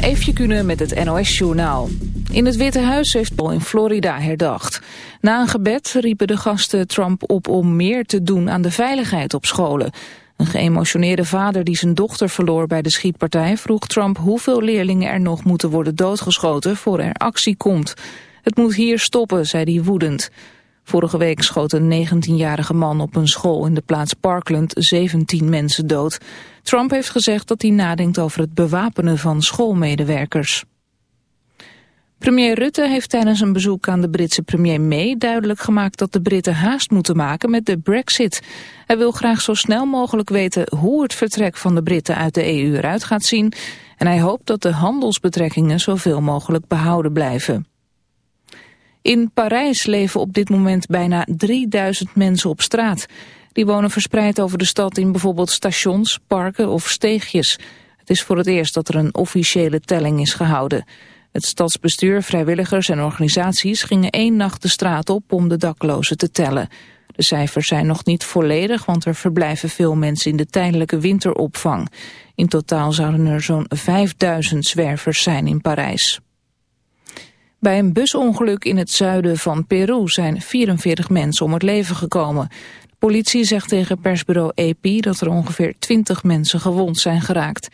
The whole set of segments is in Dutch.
Eefje kunnen met het NOS-journaal. In het Witte Huis heeft Paul in Florida herdacht. Na een gebed riepen de gasten Trump op om meer te doen aan de veiligheid op scholen. Een geëmotioneerde vader die zijn dochter verloor bij de schietpartij... vroeg Trump hoeveel leerlingen er nog moeten worden doodgeschoten voor er actie komt. Het moet hier stoppen, zei hij woedend. Vorige week schoot een 19-jarige man op een school in de plaats Parkland 17 mensen dood. Trump heeft gezegd dat hij nadenkt over het bewapenen van schoolmedewerkers. Premier Rutte heeft tijdens een bezoek aan de Britse premier May duidelijk gemaakt dat de Britten haast moeten maken met de brexit. Hij wil graag zo snel mogelijk weten hoe het vertrek van de Britten uit de EU eruit gaat zien en hij hoopt dat de handelsbetrekkingen zoveel mogelijk behouden blijven. In Parijs leven op dit moment bijna 3000 mensen op straat. Die wonen verspreid over de stad in bijvoorbeeld stations, parken of steegjes. Het is voor het eerst dat er een officiële telling is gehouden. Het stadsbestuur, vrijwilligers en organisaties gingen één nacht de straat op om de daklozen te tellen. De cijfers zijn nog niet volledig, want er verblijven veel mensen in de tijdelijke winteropvang. In totaal zouden er zo'n 5000 zwervers zijn in Parijs. Bij een busongeluk in het zuiden van Peru zijn 44 mensen om het leven gekomen. Politie zegt tegen persbureau AP dat er ongeveer 20 mensen gewond zijn geraakt.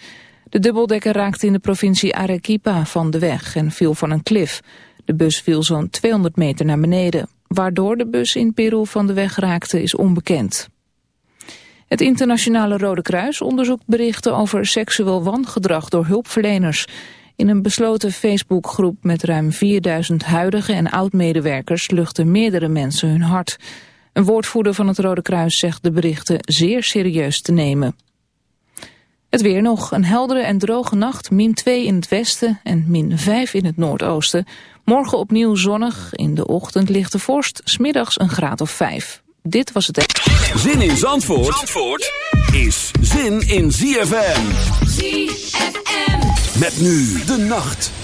De dubbeldekker raakte in de provincie Arequipa van de weg en viel van een klif. De bus viel zo'n 200 meter naar beneden. Waardoor de bus in Peru van de weg raakte is onbekend. Het Internationale Rode Kruis onderzoekt berichten over seksueel wangedrag door hulpverleners. In een besloten Facebookgroep met ruim 4000 huidige en oud-medewerkers luchten meerdere mensen hun hart. Een woordvoerder van het Rode Kruis zegt de berichten zeer serieus te nemen. Het weer nog. Een heldere en droge nacht. Min 2 in het westen en min 5 in het noordoosten. Morgen opnieuw zonnig. In de ochtend lichte vorst. Smiddags een graad of 5. Dit was het... Zin in Zandvoort, Zandvoort is zin in ZFM. ZFM. Met nu de nacht.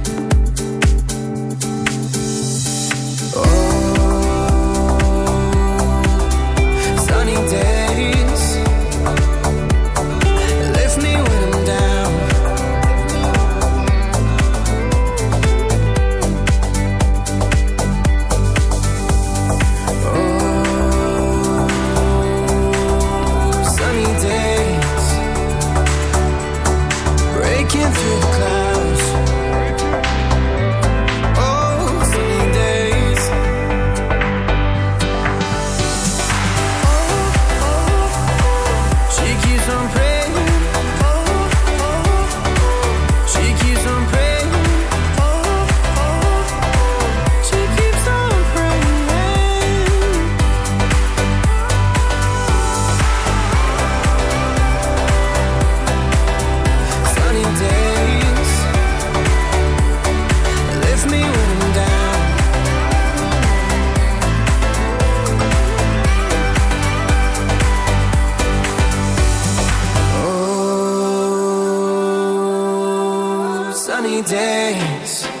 days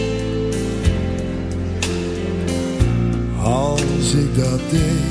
als ik dat deed.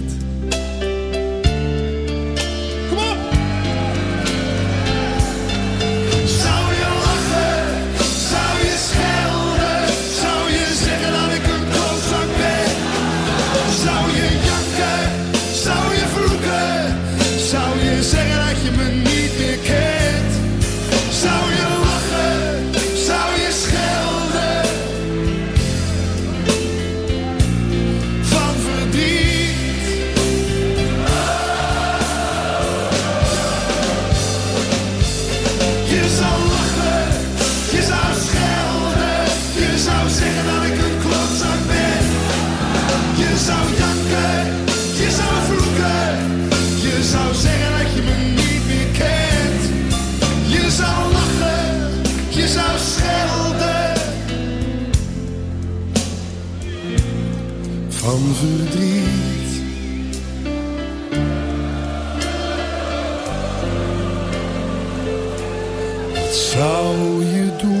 Troubles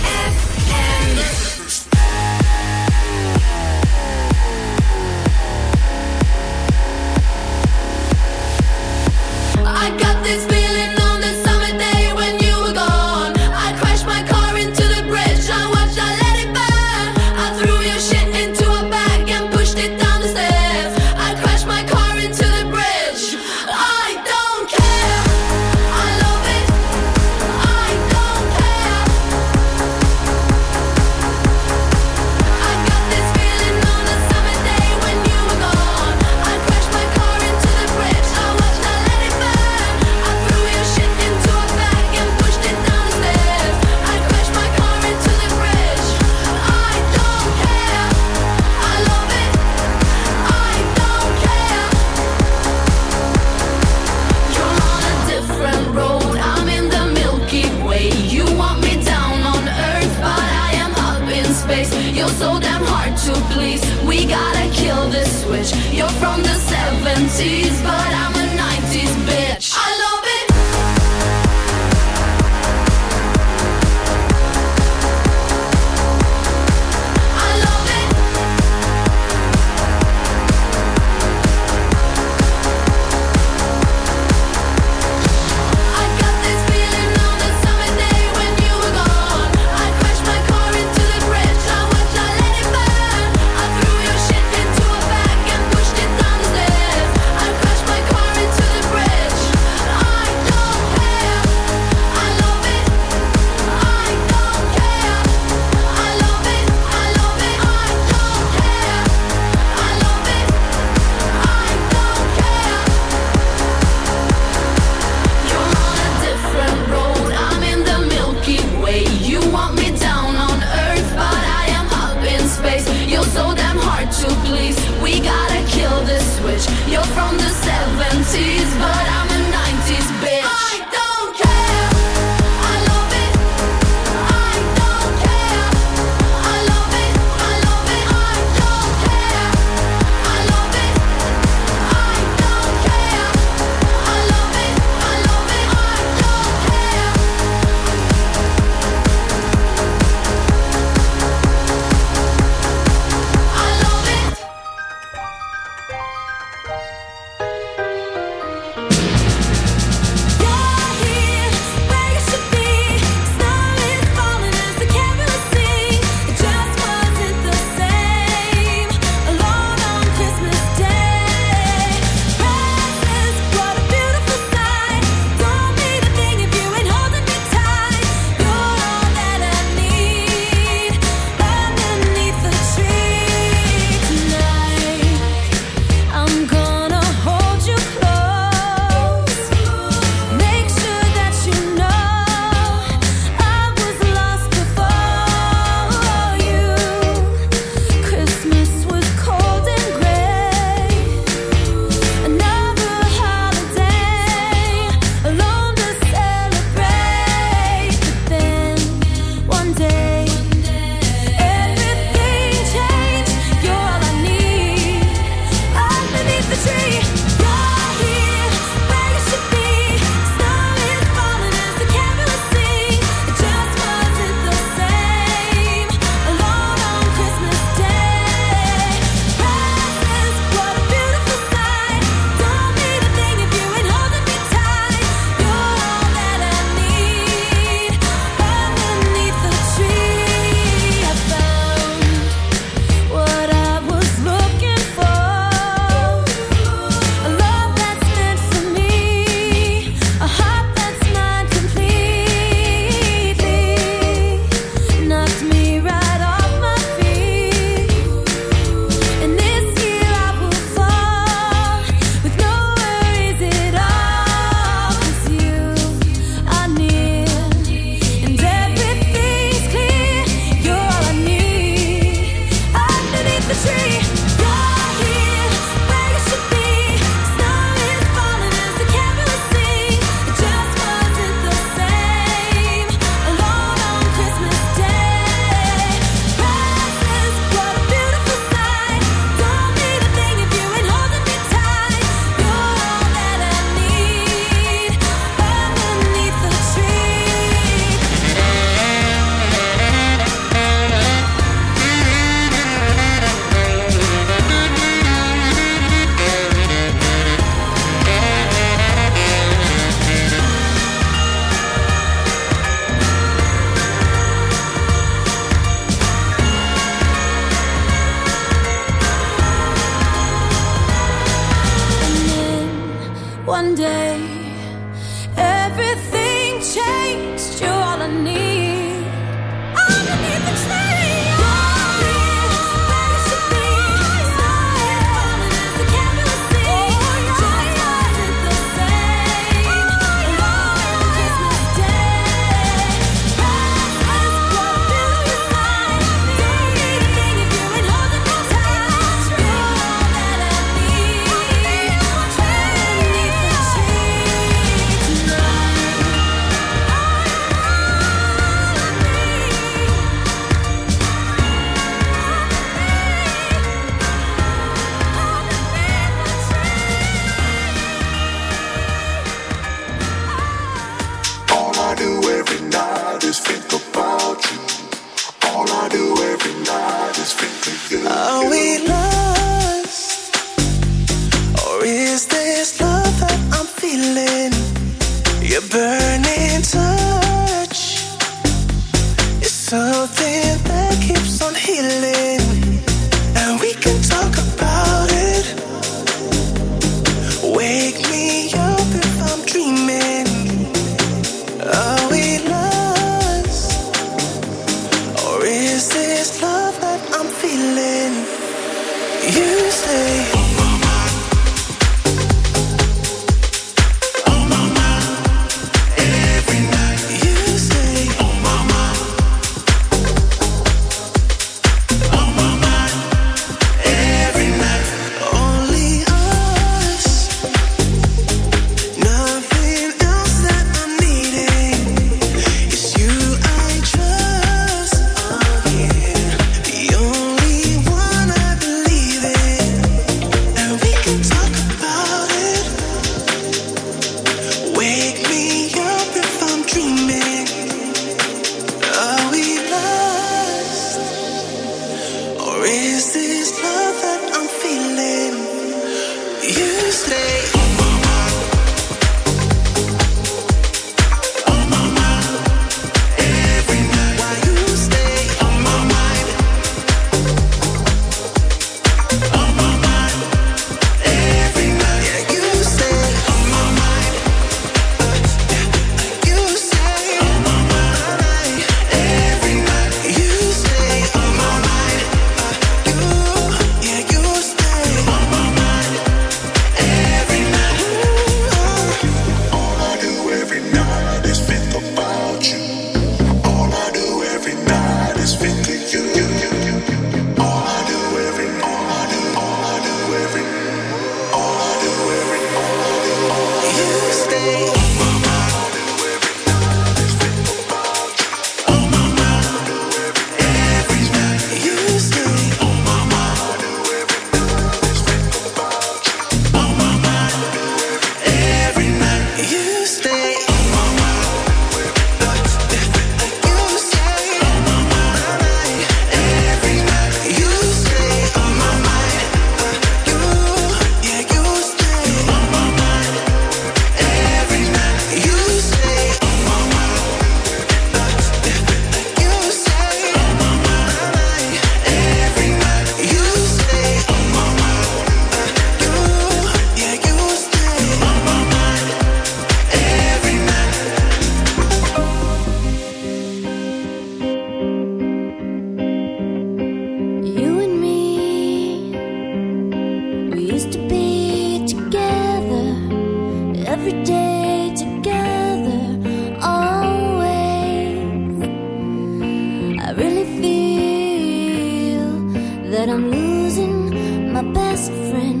that I'm losing my best friend.